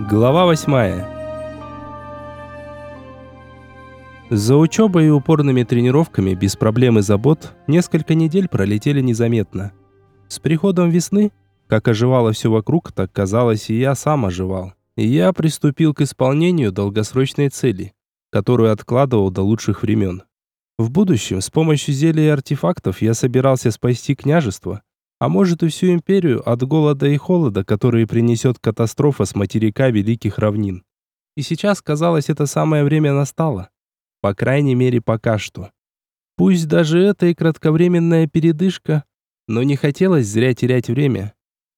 Глава восьмая. За учебой и упорными тренировками без проблем и забот несколько недель пролетели незаметно. С приходом весны, как оживало все вокруг, так казалось и я сам оживал. Я приступил к исполнению долгосрочной цели, которую откладывал до лучших времен. В будущем с помощью зелий и артефактов я собирался спасти княжество, а может и всю империю от голода и холода, которые принесет катастрофа с материка Великих Равнин. И сейчас, казалось, это самое время настало. По крайней мере, пока что. Пусть даже это и кратковременная передышка, но не хотелось зря терять время.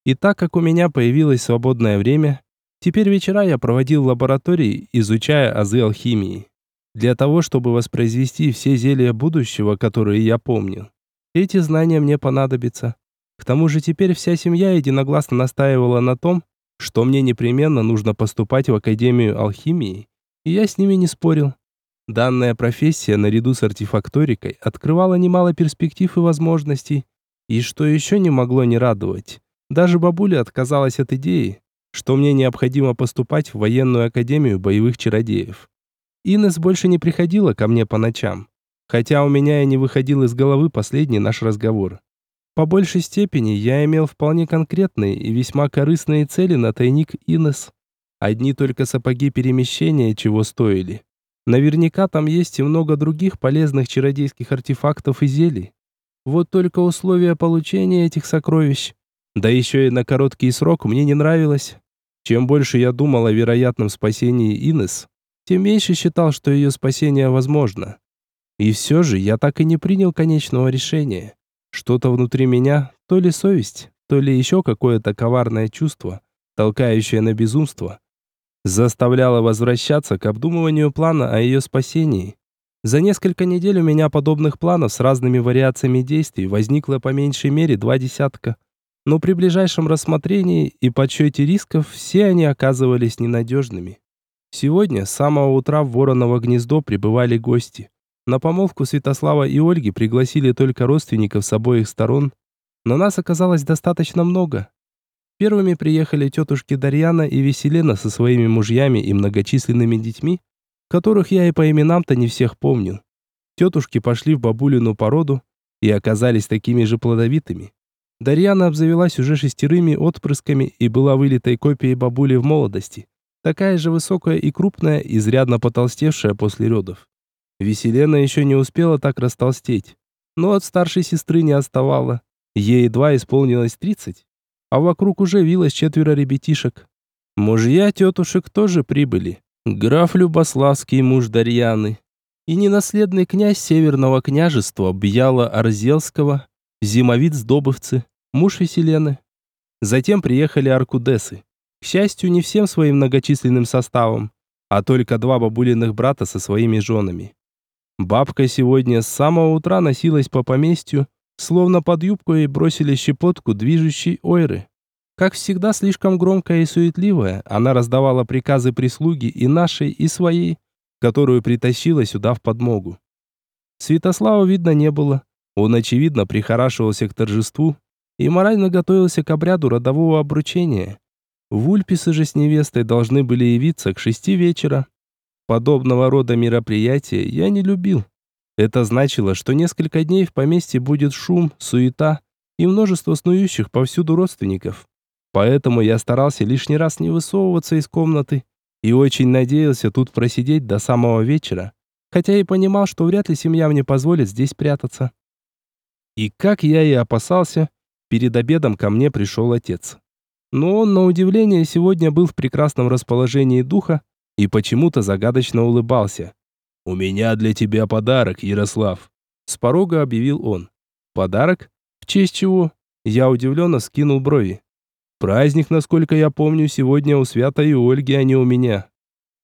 И так как у меня появилось свободное время, теперь вечера я проводил в лаборатории, изучая азы алхимии. Для того, чтобы воспроизвести все зелья будущего, которые я помнил. Эти знания мне понадобятся. К тому же теперь вся семья единогласно настаивала на том, что мне непременно нужно поступать в Академию алхимии, и я с ними не спорил. Данная профессия наряду с артефакторикой открывала немало перспектив и возможностей. И что еще не могло не радовать, даже бабуля отказалась от идеи, что мне необходимо поступать в военную академию боевых чародеев. Инес больше не приходила ко мне по ночам, хотя у меня и не выходил из головы последний наш разговор. По большей степени я имел вполне конкретные и весьма корыстные цели на тайник Инес. Одни только сапоги перемещения чего стоили. Наверняка там есть и много других полезных чародейских артефактов и зелий. Вот только условия получения этих сокровищ, да еще и на короткий срок, мне не нравилось. Чем больше я думал о вероятном спасении Инес, тем меньше считал, что ее спасение возможно. И все же я так и не принял конечного решения. Что-то внутри меня, то ли совесть, то ли еще какое-то коварное чувство, толкающее на безумство, заставляло возвращаться к обдумыванию плана о ее спасении. За несколько недель у меня подобных планов с разными вариациями действий возникло по меньшей мере два десятка. Но при ближайшем рассмотрении и подсчете рисков все они оказывались ненадежными. Сегодня с самого утра в Вороново гнездо прибывали гости. На помолвку Святослава и Ольги пригласили только родственников с обоих сторон, но нас оказалось достаточно много. Первыми приехали тетушки Дарьяна и Веселена со своими мужьями и многочисленными детьми, которых я и по именам-то не всех помню. Тетушки пошли в бабулину породу и оказались такими же плодовитыми. Дарьяна обзавелась уже шестерыми отпрысками и была вылитой копией бабули в молодости, такая же высокая и крупная, изрядно потолстевшая после родов. Веселена еще не успела так растолстеть, но от старшей сестры не отставала. Ей едва исполнилось тридцать, а вокруг уже вилось четверо ребятишек. Мужья тетушек тоже прибыли. Граф Любославский, муж Дарьяны, и ненаследный князь Северного княжества Бьяла Арзелского, зимовид Сдобовцы, муж Веселены. Затем приехали аркудесы. К счастью, не всем своим многочисленным составом, а только два бабулиных брата со своими женами. Бабка сегодня с самого утра носилась по поместью, словно под юбку ей бросили щепотку движущей ойры. Как всегда, слишком громкая и суетливая, она раздавала приказы прислуги и нашей, и своей, которую притащила сюда в подмогу. Святослава видно не было. Он, очевидно, прихорашивался к торжеству и морально готовился к обряду родового обручения. Вульписы же с невестой должны были явиться к шести вечера. Подобного рода мероприятия я не любил. Это значило, что несколько дней в поместье будет шум, суета и множество снующих повсюду родственников. Поэтому я старался лишний раз не высовываться из комнаты и очень надеялся тут просидеть до самого вечера, хотя и понимал, что вряд ли семья мне позволит здесь прятаться. И как я и опасался, перед обедом ко мне пришел отец. Но он, на удивление, сегодня был в прекрасном расположении духа и почему-то загадочно улыбался. «У меня для тебя подарок, Ярослав», — с порога объявил он. «Подарок? В честь чего?» Я удивленно скинул брови. «Праздник, насколько я помню, сегодня у Святой Ольги, а не у меня».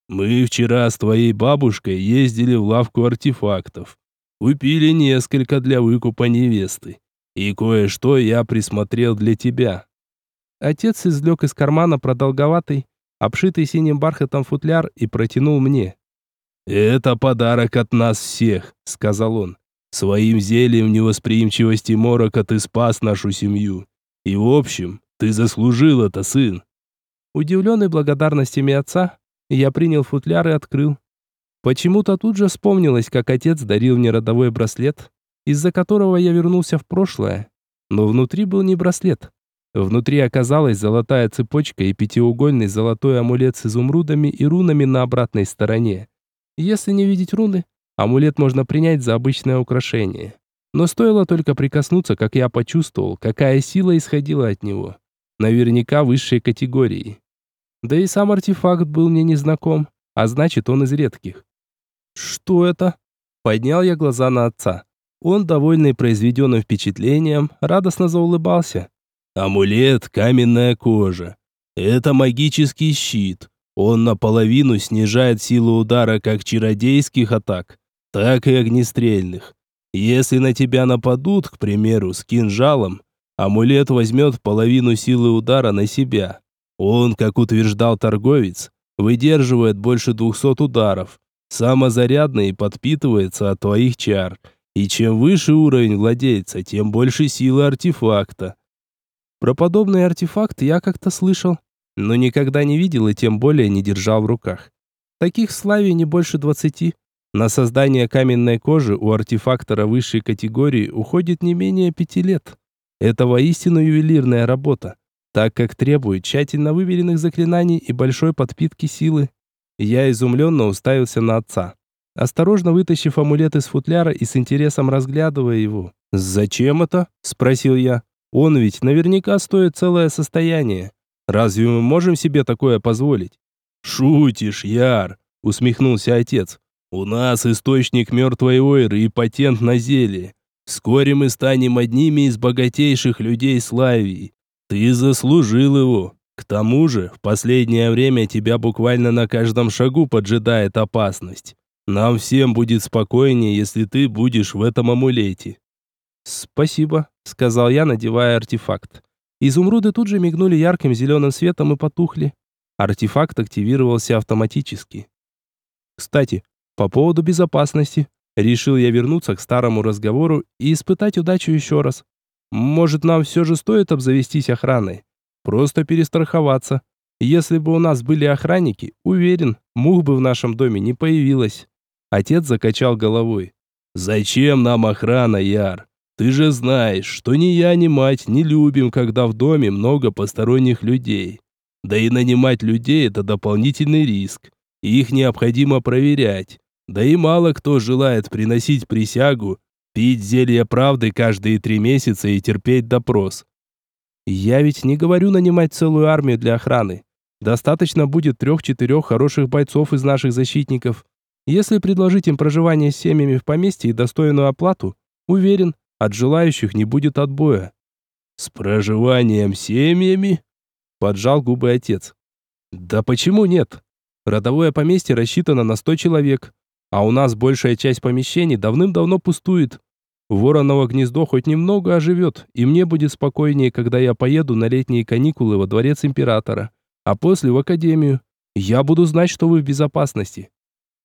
«Мы вчера с твоей бабушкой ездили в лавку артефактов. Купили несколько для выкупа невесты. И кое-что я присмотрел для тебя». Отец извлек из кармана продолговатый, обшитый синим бархатом футляр и протянул мне. «Это подарок от нас всех», — сказал он. «Своим зельем невосприимчивости морока ты спас нашу семью. И в общем, ты заслужил это, сын». Удивленный благодарностями отца, я принял футляр и открыл. Почему-то тут же вспомнилось, как отец дарил мне родовой браслет, из-за которого я вернулся в прошлое. Но внутри был не браслет. Внутри оказалась золотая цепочка и пятиугольный золотой амулет с изумрудами и рунами на обратной стороне. Если не видеть руны, амулет можно принять за обычное украшение. Но стоило только прикоснуться, как я почувствовал, какая сила исходила от него. Наверняка высшей категории. Да и сам артефакт был мне незнаком, а значит, он из редких. «Что это?» Поднял я глаза на отца. Он, довольный произведенным впечатлением, радостно заулыбался. «Амулет каменная кожа. Это магический щит. Он наполовину снижает силу удара как чародейских атак, так и огнестрельных. Если на тебя нападут, к примеру, с кинжалом, амулет возьмет половину силы удара на себя. Он, как утверждал торговец, выдерживает больше двухсот ударов, самозарядный и подпитывается от твоих чар. И чем выше уровень владельца, тем больше силы артефакта. Про подобный артефакт я как-то слышал, но никогда не видел и тем более не держал в руках. Таких в славе не больше двадцати. На создание каменной кожи у артефактора высшей категории уходит не менее пяти лет. Это воистину ювелирная работа, так как требует тщательно выверенных заклинаний и большой подпитки силы. Я изумленно уставился на отца, осторожно вытащив амулет из футляра и с интересом разглядывая его. «Зачем это?» – спросил я. «Он ведь наверняка стоит целое состояние. Разве мы можем себе такое позволить?» «Шутишь, Яр!» – усмехнулся отец. «У нас источник мертвой ойры и патент на зелье. Вскоре мы станем одними из богатейших людей Славии. Ты заслужил его. К тому же, в последнее время тебя буквально на каждом шагу поджидает опасность. Нам всем будет спокойнее, если ты будешь в этом амулете». «Спасибо», — сказал я, надевая артефакт. Изумруды тут же мигнули ярким зеленым светом и потухли. Артефакт активировался автоматически. Кстати, по поводу безопасности. Решил я вернуться к старому разговору и испытать удачу еще раз. Может, нам все же стоит обзавестись охраной? Просто перестраховаться. Если бы у нас были охранники, уверен, мух бы в нашем доме не появилось. Отец закачал головой. «Зачем нам охрана, Яр? Ты же знаешь, что ни я, ни мать не любим, когда в доме много посторонних людей. Да и нанимать людей – это дополнительный риск. Их необходимо проверять. Да и мало кто желает приносить присягу, пить зелье правды каждые три месяца и терпеть допрос. Я ведь не говорю нанимать целую армию для охраны. Достаточно будет трех-четырех хороших бойцов из наших защитников. Если предложить им проживание с семьями в поместье и достойную оплату, уверен, от желающих не будет отбоя. С проживанием семьями? Поджал губы отец. Да почему нет? Родовое поместье рассчитано на 100 человек, а у нас большая часть помещений давным-давно пустует. Вороново гнездо хоть немного оживет, и мне будет спокойнее, когда я поеду на летние каникулы во дворец императора, а после в академию. Я буду знать, что вы в безопасности.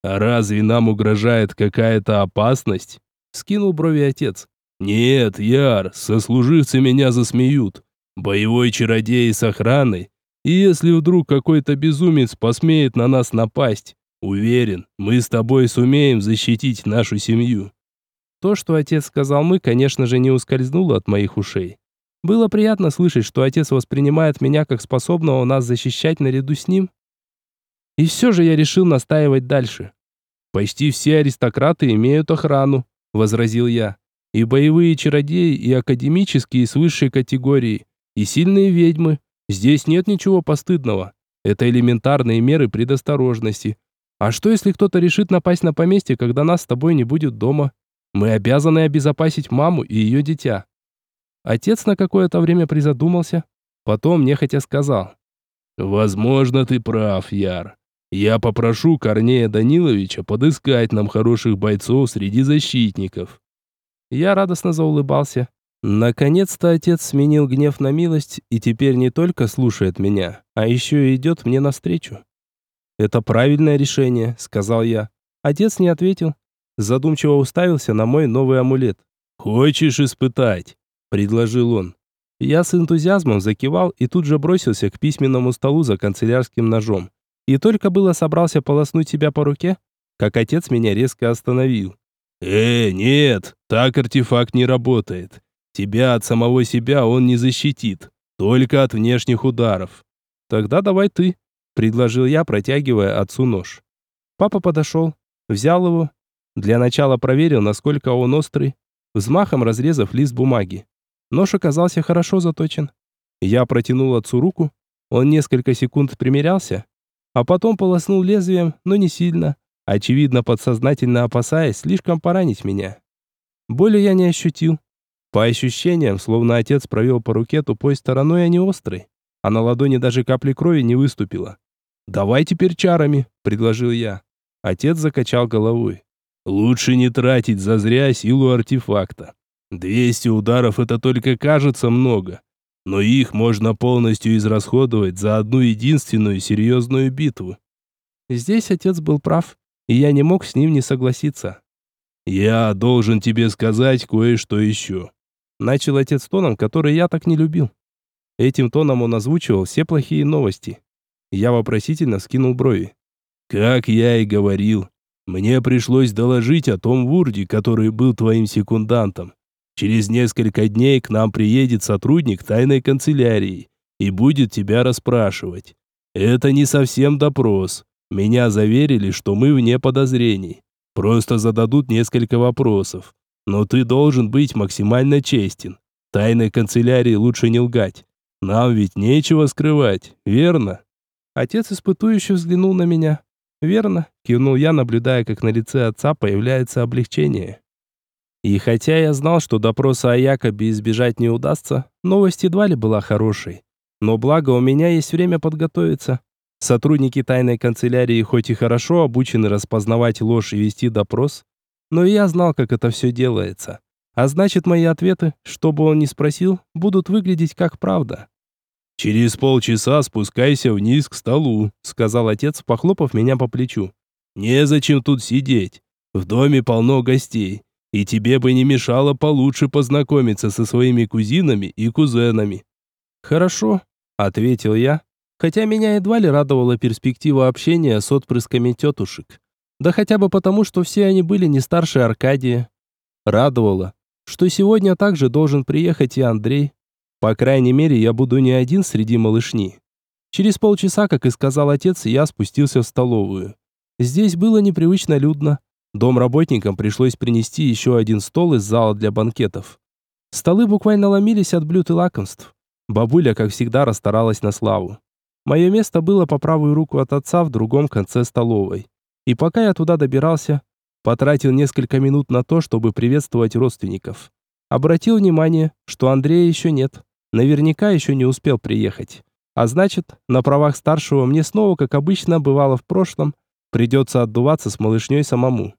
А разве нам угрожает какая-то опасность? Скинул брови отец. Нет, Яр, сослуживцы меня засмеют. Боевой чародей с охраной. И если вдруг какой-то безумец посмеет на нас напасть, уверен, мы с тобой сумеем защитить нашу семью. То, что отец сказал мы, конечно же, не ускользнуло от моих ушей. Было приятно слышать, что отец воспринимает меня как способного нас защищать наряду с ним. И все же я решил настаивать дальше. «Почти все аристократы имеют охрану», — возразил я. «И боевые чародеи, и академические с высшей категории, и сильные ведьмы. Здесь нет ничего постыдного. Это элементарные меры предосторожности. А что, если кто-то решит напасть на поместье, когда нас с тобой не будет дома? Мы обязаны обезопасить маму и ее дитя». Отец на какое-то время призадумался, потом нехотя сказал. «Возможно, ты прав, Яр. Я попрошу Корнея Даниловича подыскать нам хороших бойцов среди защитников». Я радостно заулыбался. Наконец-то отец сменил гнев на милость и теперь не только слушает меня, а еще и идет мне навстречу. «Это правильное решение», — сказал я. Отец не ответил, задумчиво уставился на мой новый амулет. «Хочешь испытать?» – предложил он. Я с энтузиазмом закивал и тут же бросился к письменному столу за канцелярским ножом. И только было собрался полоснуть себя по руке, как отец меня резко остановил. «Э, нет, так артефакт не работает. Тебя от самого себя он не защитит, только от внешних ударов». «Тогда давай ты», — предложил я, протягивая отцу нож. Папа подошел, взял его, для начала проверил, насколько он острый, взмахом разрезав лист бумаги. Нож оказался хорошо заточен. Я протянул отцу руку, он несколько секунд примерялся, а потом полоснул лезвием, но не сильно, очевидно подсознательно опасаясь слишком поранить меня. Боли я не ощутил. По ощущениям, словно отец провел по руке тупой стороной, а не острой, а на ладони даже капли крови не выступило. «Давай теперь чарами», — предложил я. Отец закачал головой. «Лучше не тратить зазря силу артефакта. Двести ударов это только кажется много, но их можно полностью израсходовать за одну единственную серьезную битву». Здесь отец был прав и я не мог с ним не согласиться. «Я должен тебе сказать кое-что еще», — начал отец тоном, который я так не любил. Этим тоном он озвучивал все плохие новости. Я вопросительно скинул брови. «Как я и говорил, мне пришлось доложить о том Вурде, который был твоим секундантом. Через несколько дней к нам приедет сотрудник тайной канцелярии и будет тебя расспрашивать. Это не совсем допрос. Меня заверили, что мы вне подозрений. Просто зададут несколько вопросов. Но ты должен быть максимально честен. Тайной канцелярии лучше не лгать. Нам ведь нечего скрывать, верно? Отец испытующе взглянул на меня. Верно, кивнул я, наблюдая, как на лице отца появляется облегчение. И хотя я знал, что допроса о Якобе избежать не удастся, новость едва ли была хорошей. Но благо у меня есть время подготовиться. Сотрудники тайной канцелярии хоть и хорошо обучены распознавать ложь и вести допрос, но я знал, как это все делается. А значит, мои ответы, что бы он ни спросил, будут выглядеть как правда. «Через полчаса спускайся вниз к столу», — сказал отец, похлопав меня по плечу. «Незачем тут сидеть. В доме полно гостей, и тебе бы не мешало получше познакомиться со своими кузинами и кузенами». «Хорошо», — ответил я, хотя меня едва ли радовала перспектива общения с отпрысками тетушек. Да хотя бы потому, что все они были не старше Аркадия. Радовало, что сегодня также должен приехать и Андрей. По крайней мере, я буду не один среди малышни. Через полчаса, как и сказал отец, я спустился в столовую. Здесь было непривычно людно. Дом работникам пришлось принести еще один стол из зала для банкетов. Столы буквально ломились от блюд и лакомств. Бабуля, как всегда, расстаралась на славу. Мое место было по правую руку от отца в другом конце столовой. И пока я туда добирался, потратил несколько минут на то, чтобы приветствовать родственников. Обратил внимание, что Андрея еще нет. Наверняка еще не успел приехать. А значит, на правах старшего мне снова, как обычно бывало в прошлом, придется отдуваться с малышней самому.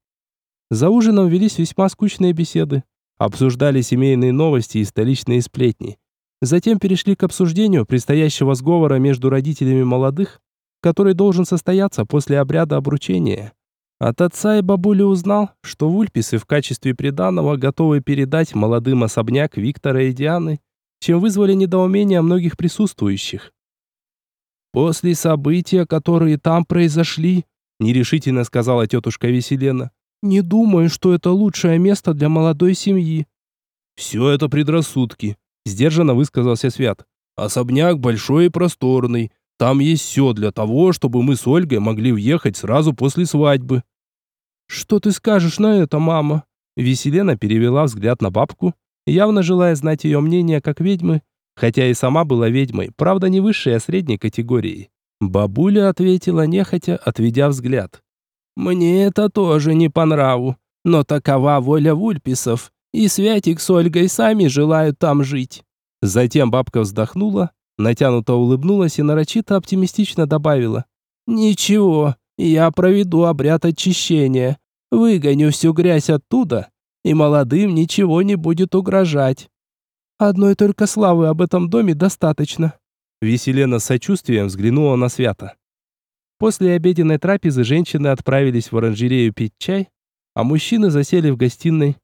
За ужином велись весьма скучные беседы. Обсуждали семейные новости и столичные сплетни. Затем перешли к обсуждению предстоящего сговора между родителями молодых, который должен состояться после обряда обручения. От отца и бабули узнал, что вульписы в качестве приданого готовы передать молодым особняк Виктора и Дианы, чем вызвали недоумение многих присутствующих. «После события, которые там произошли», нерешительно сказала тетушка Веселена, «не думаю, что это лучшее место для молодой семьи». «Все это предрассудки», Сдержанно высказался Свят. Особняк большой и просторный. Там есть все для того, чтобы мы с Ольгой могли въехать сразу после свадьбы. Что ты скажешь на это, мама? Веселена перевела взгляд на бабку, явно желая знать ее мнение как ведьмы, хотя и сама была ведьмой, правда не высшей, а средней категории. Бабуля ответила нехотя, отведя взгляд. «Мне это тоже не по нраву, но такова воля вульписов и Святик с Ольгой сами желают там жить». Затем бабка вздохнула, натянуто улыбнулась и нарочито оптимистично добавила. «Ничего, я проведу обряд очищения, выгоню всю грязь оттуда, и молодым ничего не будет угрожать. Одной только славы об этом доме достаточно». Веселена с сочувствием взглянула на Свята. После обеденной трапезы женщины отправились в оранжерею пить чай, а мужчины засели в гостиной,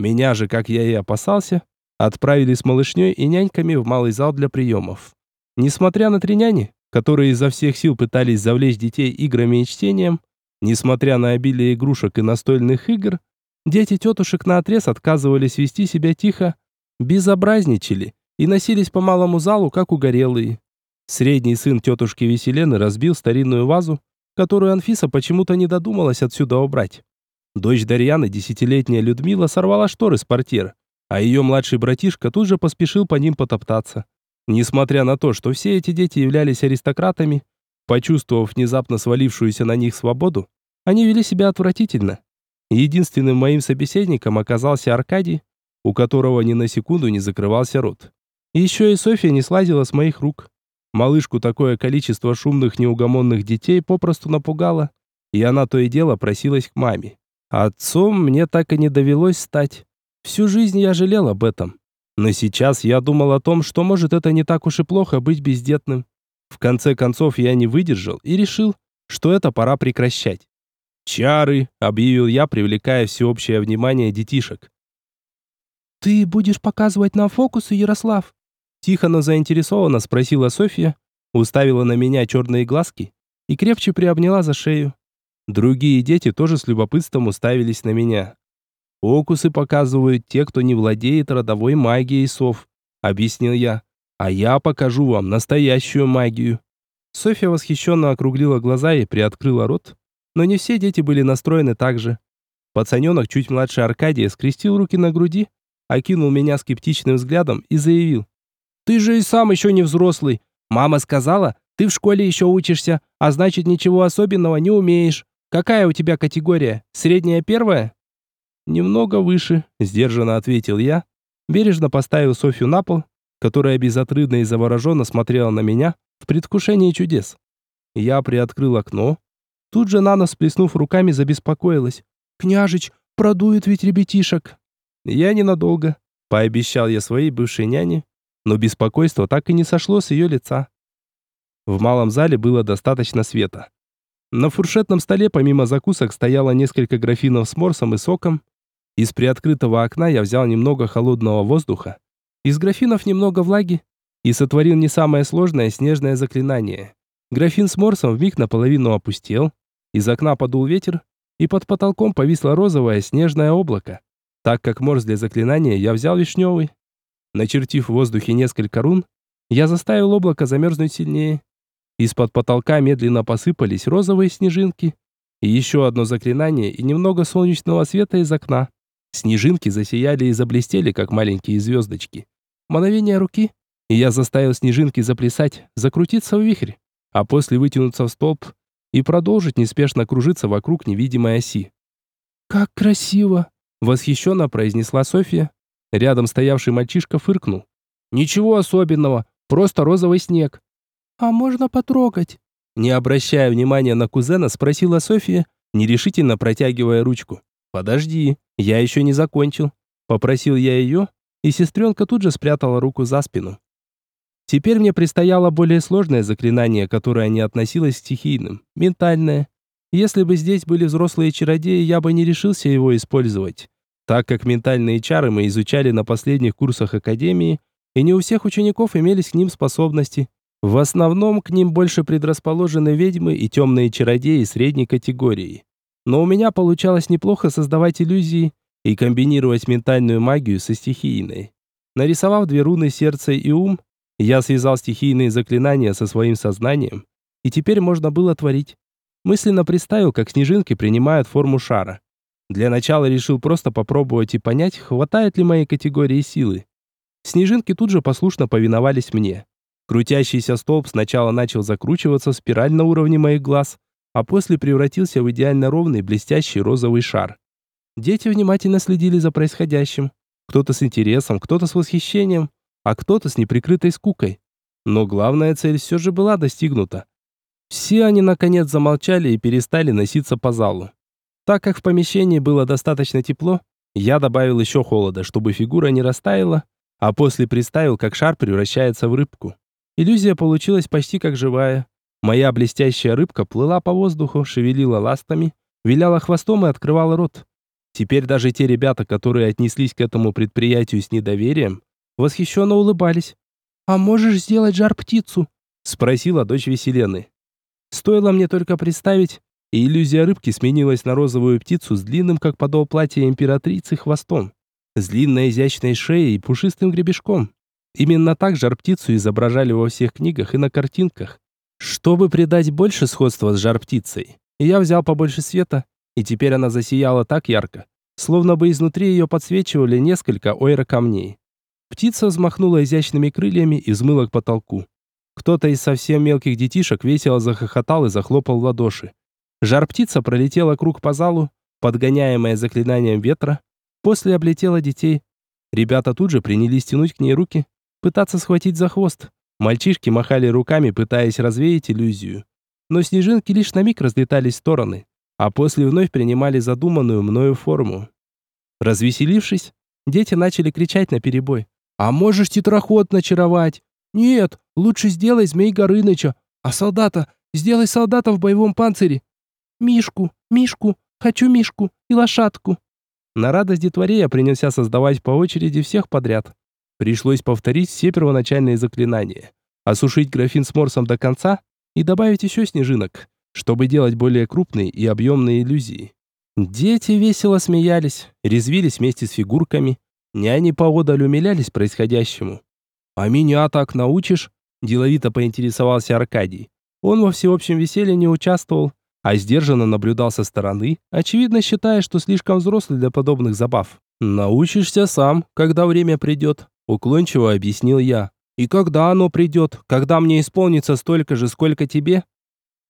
меня же, как я и опасался, отправили с малышней и няньками в малый зал для приемов. Несмотря на три няни, которые изо всех сил пытались завлечь детей играми и чтением, несмотря на обилие игрушек и настольных игр, дети тетушек наотрез отказывались вести себя тихо, безобразничали и носились по малому залу, как угорелые. Средний сын тетушки Веселены разбил старинную вазу, которую Анфиса почему-то не додумалась отсюда убрать. Дочь Дарьяны, десятилетняя Людмила, сорвала шторы с портьер, а ее младший братишка тут же поспешил по ним потоптаться. Несмотря на то, что все эти дети являлись аристократами, почувствовав внезапно свалившуюся на них свободу, они вели себя отвратительно. Единственным моим собеседником оказался Аркадий, у которого ни на секунду не закрывался рот. еще и Софья не слазила с моих рук. Малышку такое количество шумных неугомонных детей попросту напугало, и она то и дело просилась к маме. Отцом мне так и не довелось стать. Всю жизнь я жалел об этом. Но сейчас я думал о том, что может это не так уж и плохо быть бездетным. В конце концов я не выдержал и решил, что это пора прекращать. «Чары!» — объявил я, привлекая всеобщее внимание детишек. «Ты будешь показывать нам фокусы, Ярослав?» Тихо, но заинтересованно спросила Софья, уставила на меня черные глазки и крепче приобняла за шею. Другие дети тоже с любопытством уставились на меня. «Фокусы показывают те, кто не владеет родовой магией сов», — объяснил я. «А я покажу вам настоящую магию». Софья восхищенно округлила глаза и приоткрыла рот, но не все дети были настроены так же. Пацаненок, чуть младше Аркадия, скрестил руки на груди, окинул меня скептичным взглядом и заявил. «Ты же и сам еще не взрослый. Мама сказала, ты в школе еще учишься, а значит ничего особенного не умеешь. Какая у тебя категория? Средняя первая? Немного выше, сдержанно ответил я, бережно поставил Софью на пол, которая безотрывно и завороженно смотрела на меня в предвкушении чудес. Я приоткрыл окно. Тут же Нана, сплеснув руками, забеспокоилась. «Княжич, продует ведь ребятишек!» «Я ненадолго», — пообещал я своей бывшей няне, но беспокойство так и не сошло с ее лица. В малом зале было достаточно света. На фуршетном столе помимо закусок стояло несколько графинов с морсом и соком. Из приоткрытого окна я взял немного холодного воздуха, из графинов немного влаги и сотворил не самое сложное снежное заклинание. Графин с морсом вмиг наполовину опустел, из окна подул ветер, и под потолком повисло розовое снежное облако. Так как морс для заклинания я взял вишневый. Начертив в воздухе несколько рун, я заставил облако замерзнуть сильнее. Из-под потолка медленно посыпались розовые снежинки. И еще одно заклинание и немного солнечного света из окна. Снежинки засияли и заблестели, как маленькие звездочки. Мановение руки, и я заставил снежинки заплясать, закрутиться в вихрь, а после вытянуться в столб и продолжить неспешно кружиться вокруг невидимой оси. «Как красиво!» — восхищенно произнесла Софья. Рядом стоявший мальчишка фыркнул. «Ничего особенного, просто розовый снег. «А можно потрогать?» Не обращая внимания на кузена, спросила София, нерешительно протягивая ручку. «Подожди, я еще не закончил». Попросил я ее, и сестренка тут же спрятала руку за спину. Теперь мне предстояло более сложное заклинание, которое не относилось к стихийным, ментальное. Если бы здесь были взрослые чародеи, я бы не решился его использовать, так как ментальные чары мы изучали на последних курсах Академии, и не у всех учеников имелись к ним способности. В основном к ним больше предрасположены ведьмы и темные чародеи средней категории. Но у меня получалось неплохо создавать иллюзии и комбинировать ментальную магию со стихийной. Нарисовав две руны сердце и ум, я связал стихийные заклинания со своим сознанием, и теперь можно было творить. Мысленно представил, как снежинки принимают форму шара. Для начала решил просто попробовать и понять, хватает ли моей категории силы. Снежинки тут же послушно повиновались мне. Крутящийся столб сначала начал закручиваться в спираль на уровне моих глаз, а после превратился в идеально ровный блестящий розовый шар. Дети внимательно следили за происходящим. Кто-то с интересом, кто-то с восхищением, а кто-то с неприкрытой скукой. Но главная цель все же была достигнута. Все они наконец замолчали и перестали носиться по залу. Так как в помещении было достаточно тепло, я добавил еще холода, чтобы фигура не растаяла, а после представил, как шар превращается в рыбку. Иллюзия получилась почти как живая. Моя блестящая рыбка плыла по воздуху, шевелила ластами, виляла хвостом и открывала рот. Теперь даже те ребята, которые отнеслись к этому предприятию с недоверием, восхищенно улыбались. «А можешь сделать жар-птицу?» — спросила дочь Веселены. Стоило мне только представить, и иллюзия рыбки сменилась на розовую птицу с длинным, как подол платья императрицы, хвостом, с длинной изящной шеей и пушистым гребешком. Именно так жар-птицу изображали во всех книгах и на картинках. Чтобы придать больше сходства с жар-птицей, я взял побольше света, и теперь она засияла так ярко, словно бы изнутри ее подсвечивали несколько ойра-камней. Птица взмахнула изящными крыльями и взмыла к потолку. Кто-то из совсем мелких детишек весело захохотал и захлопал в ладоши. Жар-птица пролетела круг по залу, подгоняемая заклинанием ветра, после облетела детей. Ребята тут же принялись тянуть к ней руки, пытаться схватить за хвост. Мальчишки махали руками, пытаясь развеять иллюзию. Но снежинки лишь на миг разлетались в стороны, а после вновь принимали задуманную мною форму. Развеселившись, дети начали кричать на перебой. «А можешь тетраход начаровать?» «Нет, лучше сделай Змей Горыныча, а солдата, сделай солдата в боевом панцире». «Мишку, Мишку, хочу Мишку и лошадку». На радость детворе я принялся создавать по очереди всех подряд. Пришлось повторить все первоначальные заклинания, осушить графин с морсом до конца и добавить еще снежинок, чтобы делать более крупные и объемные иллюзии. Дети весело смеялись, резвились вместе с фигурками, няни поодаль умилялись происходящему. «А меня так научишь?» – деловито поинтересовался Аркадий. Он во всеобщем веселье не участвовал, а сдержанно наблюдал со стороны, очевидно считая, что слишком взрослый для подобных забав. «Научишься сам, когда время придет», – уклончиво объяснил я. «И когда оно придет? Когда мне исполнится столько же, сколько тебе?»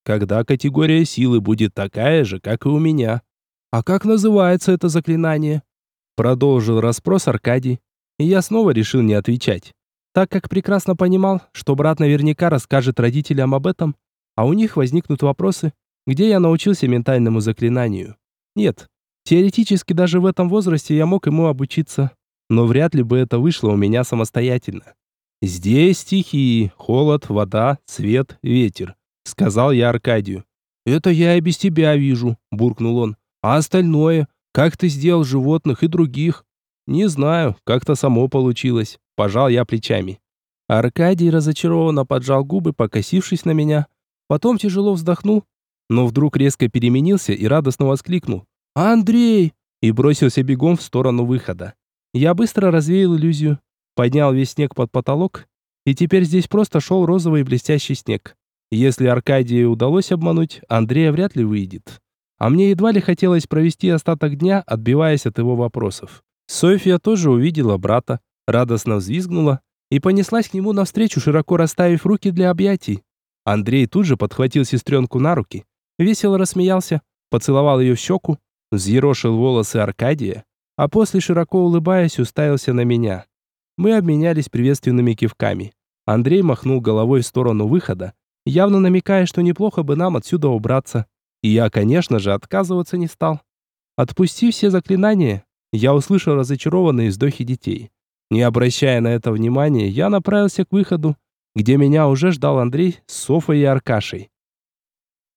«Когда категория силы будет такая же, как и у меня». «А как называется это заклинание?» Продолжил расспрос Аркадий, и я снова решил не отвечать, так как прекрасно понимал, что брат наверняка расскажет родителям об этом, а у них возникнут вопросы, где я научился ментальному заклинанию. Нет, теоретически даже в этом возрасте я мог ему обучиться, но вряд ли бы это вышло у меня самостоятельно. «Здесь стихии, холод, вода, свет, ветер», — сказал я Аркадию. «Это я и без тебя вижу», — буркнул он. «А остальное? Как ты сделал животных и других?» «Не знаю, как-то само получилось», — пожал я плечами. Аркадий разочарованно поджал губы, покосившись на меня. Потом тяжело вздохнул но вдруг резко переменился и радостно воскликнул «Андрей!» и бросился бегом в сторону выхода. Я быстро развеял иллюзию, поднял весь снег под потолок, и теперь здесь просто шел розовый блестящий снег. Если Аркадию удалось обмануть, Андрея вряд ли выйдет. А мне едва ли хотелось провести остаток дня, отбиваясь от его вопросов. Софья тоже увидела брата, радостно взвизгнула и понеслась к нему навстречу, широко расставив руки для объятий. Андрей тут же подхватил сестренку на руки весело рассмеялся, поцеловал ее в щеку, взъерошил волосы Аркадия, а после, широко улыбаясь, уставился на меня. Мы обменялись приветственными кивками. Андрей махнул головой в сторону выхода, явно намекая, что неплохо бы нам отсюда убраться. И я, конечно же, отказываться не стал. Отпустив все заклинания, я услышал разочарованные вздохи детей. Не обращая на это внимания, я направился к выходу, где меня уже ждал Андрей с Софой и Аркашей.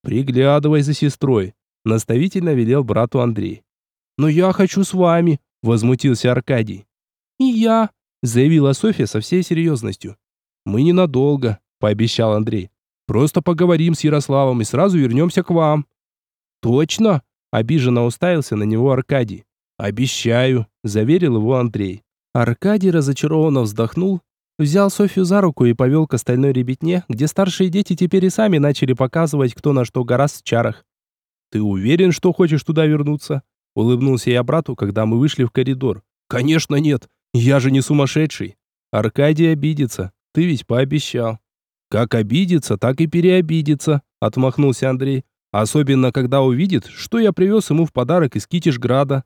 «Приглядывай за сестрой», — наставительно велел брату Андрей. «Но я хочу с вами», — возмутился Аркадий. «И я», — заявила Софья со всей серьезностью. «Мы ненадолго», — пообещал Андрей. «Просто поговорим с Ярославом и сразу вернемся к вам». «Точно?» — обиженно уставился на него Аркадий. «Обещаю», — заверил его Андрей. Аркадий разочарованно вздохнул Взял Софью за руку и повел к остальной ребятне, где старшие дети теперь и сами начали показывать, кто на что гораст в чарах. «Ты уверен, что хочешь туда вернуться?» Улыбнулся я брату, когда мы вышли в коридор. «Конечно нет! Я же не сумасшедший!» «Аркадий обидится. Ты ведь пообещал». «Как обидится, так и переобидится», — отмахнулся Андрей. «Особенно, когда увидит, что я привез ему в подарок из Китишграда».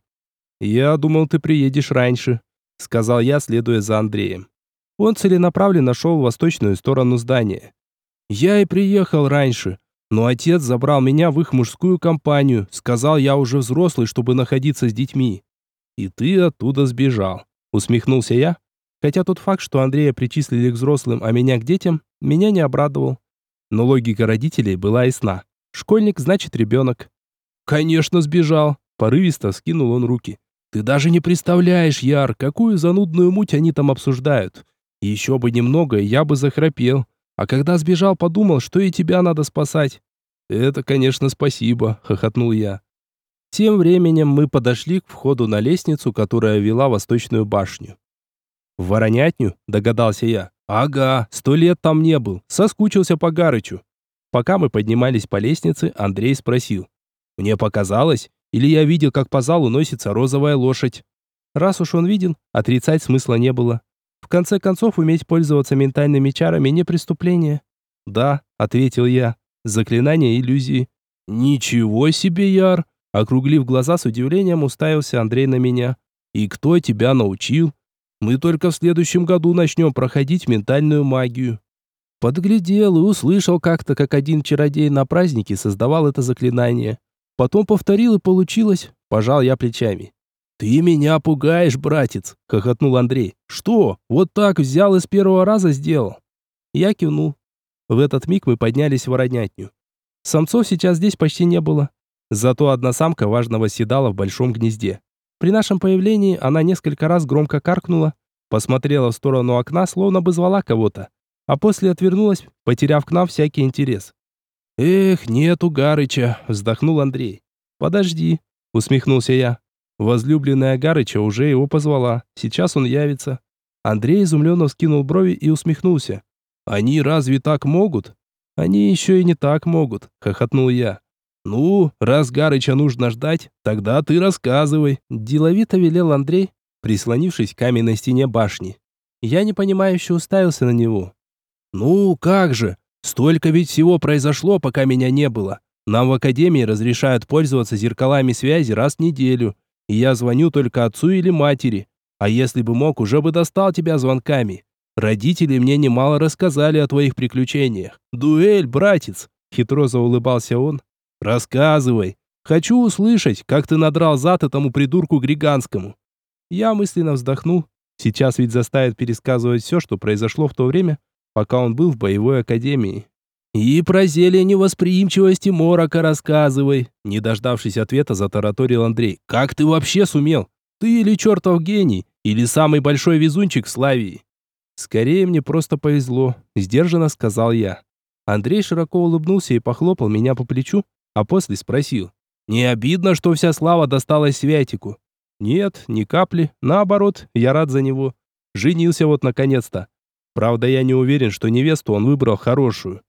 «Я думал, ты приедешь раньше», — сказал я, следуя за Андреем. Он целенаправленно шел в восточную сторону здания. Я и приехал раньше, но отец забрал меня в их мужскую компанию, сказал, я уже взрослый, чтобы находиться с детьми. И ты оттуда сбежал, усмехнулся я, хотя тот факт, что Андрея причислили к взрослым, а меня к детям, меня не обрадовал. Но логика родителей была ясна. Школьник значит ребенок. Конечно, сбежал, порывисто скинул он руки. Ты даже не представляешь, Яр, какую занудную муть они там обсуждают. Еще бы немного, я бы захрапел. А когда сбежал, подумал, что и тебя надо спасать. Это, конечно, спасибо, хохотнул я. Тем временем мы подошли к входу на лестницу, которая вела в восточную башню. «В Воронятню?» – догадался я. «Ага, сто лет там не был. Соскучился по Гарычу». Пока мы поднимались по лестнице, Андрей спросил. «Мне показалось, или я видел, как по залу носится розовая лошадь?» Раз уж он видел, отрицать смысла не было. В конце концов, уметь пользоваться ментальными чарами не преступление. «Да», — ответил я, — «заклинание иллюзии». «Ничего себе, Яр!» Округлив глаза с удивлением, уставился Андрей на меня. «И кто тебя научил? Мы только в следующем году начнем проходить ментальную магию». Подглядел и услышал как-то, как один чародей на празднике создавал это заклинание. Потом повторил и получилось. Пожал я плечами. «Ты меня пугаешь, братец!» — хохотнул Андрей. «Что? Вот так взял и с первого раза сделал?» Я кивнул. В этот миг мы поднялись в воротнятню. Самцов сейчас здесь почти не было. Зато одна самка важно восседала в большом гнезде. При нашем появлении она несколько раз громко каркнула, посмотрела в сторону окна, словно бы звала кого-то, а после отвернулась, потеряв к нам всякий интерес. «Эх, нету Гарыча», — вздохнул Андрей. «Подожди», — усмехнулся я. Возлюбленная Гарыча уже его позвала, сейчас он явится. Андрей изумленно вскинул брови и усмехнулся. «Они разве так могут?» «Они еще и не так могут», — хохотнул я. «Ну, раз Гарыча нужно ждать, тогда ты рассказывай», – деловито велел Андрей, прислонившись к каменной стене башни. Я непонимающе уставился на него. «Ну, как же? Столько ведь всего произошло, пока меня не было. Нам в академии разрешают пользоваться зеркалами связи раз в неделю, и я звоню только отцу или матери. А если бы мог, уже бы достал тебя звонками. Родители мне немало рассказали о твоих приключениях. Дуэль, братец!» Хитро заулыбался он, Рассказывай. Хочу услышать, как ты надрал зад этому придурку Григанскому. Я мысленно вздохнул. Сейчас ведь заставят пересказывать все, что произошло в то время, пока он был в боевой академии. И про зелье невосприимчивости Морока рассказывай. Не дождавшись ответа, затараторил Андрей. Как ты вообще сумел? Ты или чертов гений, или самый большой везунчик в Славии? Скорее мне просто повезло, сдержанно сказал я. Андрей широко улыбнулся и похлопал меня по плечу, а после спросил. «Не обидно, что вся слава досталась Святику?» «Нет, ни капли. Наоборот, я рад за него. Женился вот наконец-то. Правда, я не уверен, что невесту он выбрал хорошую».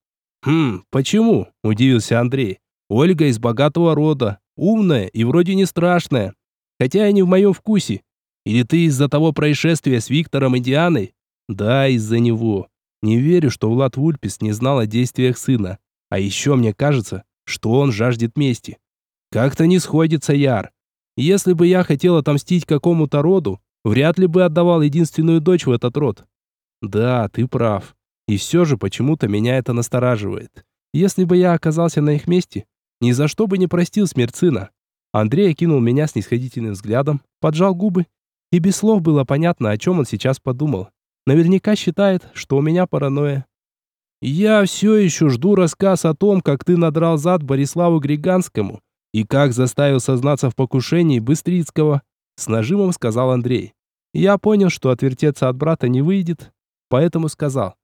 «Хм, почему?» – удивился Андрей. «Ольга из богатого рода, умная и вроде не страшная. Хотя и не в моем вкусе. Или ты из-за того происшествия с Виктором и Дианой?» «Да, из-за него. Не верю, что Влад Вульпис не знал о действиях сына. А еще мне кажется, что он жаждет мести. Как-то не сходится Яр. Если бы я хотел отомстить какому-то роду, вряд ли бы отдавал единственную дочь в этот род. Да, ты прав. И все же почему-то меня это настораживает. Если бы я оказался на их месте, ни за что бы не простил смерть сына. Андрей окинул меня снисходительным взглядом, поджал губы, и без слов было понятно, о чем он сейчас подумал. Наверняка считает, что у меня паранойя. Я все еще жду рассказ о том, как ты надрал зад Бориславу Григанскому и как заставил сознаться в покушении Быстрицкого, с нажимом сказал Андрей. Я понял, что отвертеться от брата не выйдет, поэтому сказал.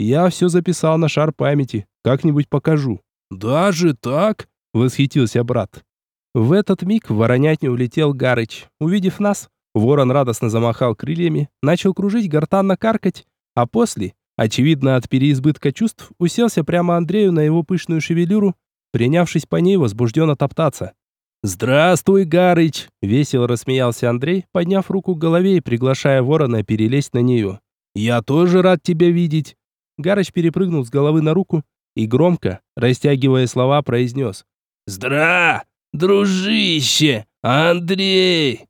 Я все записал на шар памяти, как-нибудь покажу. Даже так? Восхитился брат. В этот миг в воронятню улетел Гарыч. Увидев нас, ворон радостно замахал крыльями, начал кружить, гортанно каркать, а после Очевидно, от переизбытка чувств уселся прямо Андрею на его пышную шевелюру, принявшись по ней возбужденно топтаться. «Здравствуй, Гарыч!» — весело рассмеялся Андрей, подняв руку к голове и приглашая ворона перелезть на нее. «Я тоже рад тебя видеть!» Гарыч перепрыгнул с головы на руку и громко, растягивая слова, произнес. «Здра, дружище, Андрей!»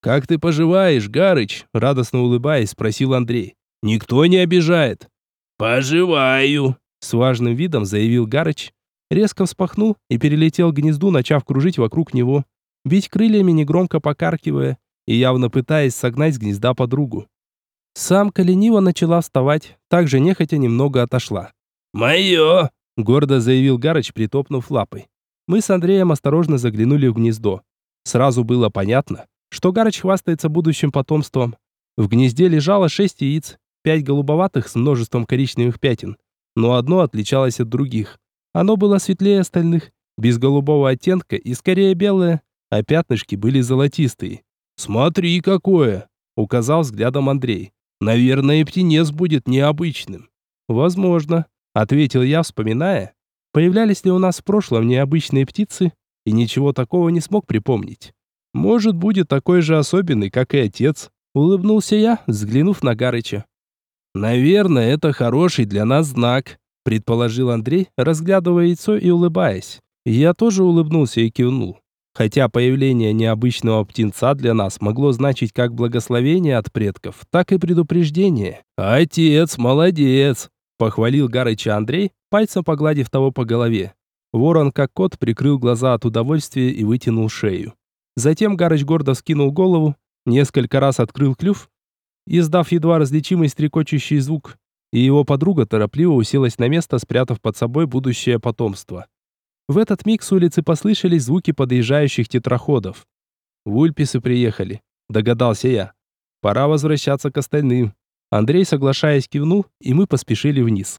«Как ты поживаешь, Гарыч?» — радостно улыбаясь, спросил Андрей. «Никто не обижает. «Поживаю», — с важным видом заявил Гарыч. Резко вспахнул и перелетел к гнезду, начав кружить вокруг него, бить крыльями, негромко покаркивая и явно пытаясь согнать с гнезда подругу. Самка лениво начала вставать, также нехотя немного отошла. «Мое!» — гордо заявил Гарыч, притопнув лапой. Мы с Андреем осторожно заглянули в гнездо. Сразу было понятно, что Гарыч хвастается будущим потомством. В гнезде лежало шесть яиц, пять голубоватых с множеством коричневых пятен, но одно отличалось от других. Оно было светлее остальных, без голубого оттенка и скорее белое, а пятнышки были золотистые. «Смотри, какое!» — указал взглядом Андрей. «Наверное, птенец будет необычным». «Возможно», — ответил я, вспоминая, появлялись ли у нас в прошлом необычные птицы, и ничего такого не смог припомнить. Может, будет такой же особенный, как и отец, улыбнулся я, взглянув на Гарыча. Наверное, это хороший для нас знак, предположил Андрей, разглядывая яйцо и улыбаясь. Я тоже улыбнулся и кивнул. Хотя появление необычного птенца для нас могло значить как благословение от предков, так и предупреждение. «Отец, молодец!» – похвалил Гарыча Андрей, пальцем погладив того по голове. Ворон, как кот, прикрыл глаза от удовольствия и вытянул шею. Затем Гарыч гордо скинул голову, несколько раз открыл клюв, издав едва различимый стрекочущий звук, и его подруга торопливо уселась на место, спрятав под собой будущее потомство. В этот миг с улицы послышались звуки подъезжающих тетраходов. «Вульписы приехали», — догадался я. «Пора возвращаться к остальным». Андрей, соглашаясь, кивнул, и мы поспешили вниз.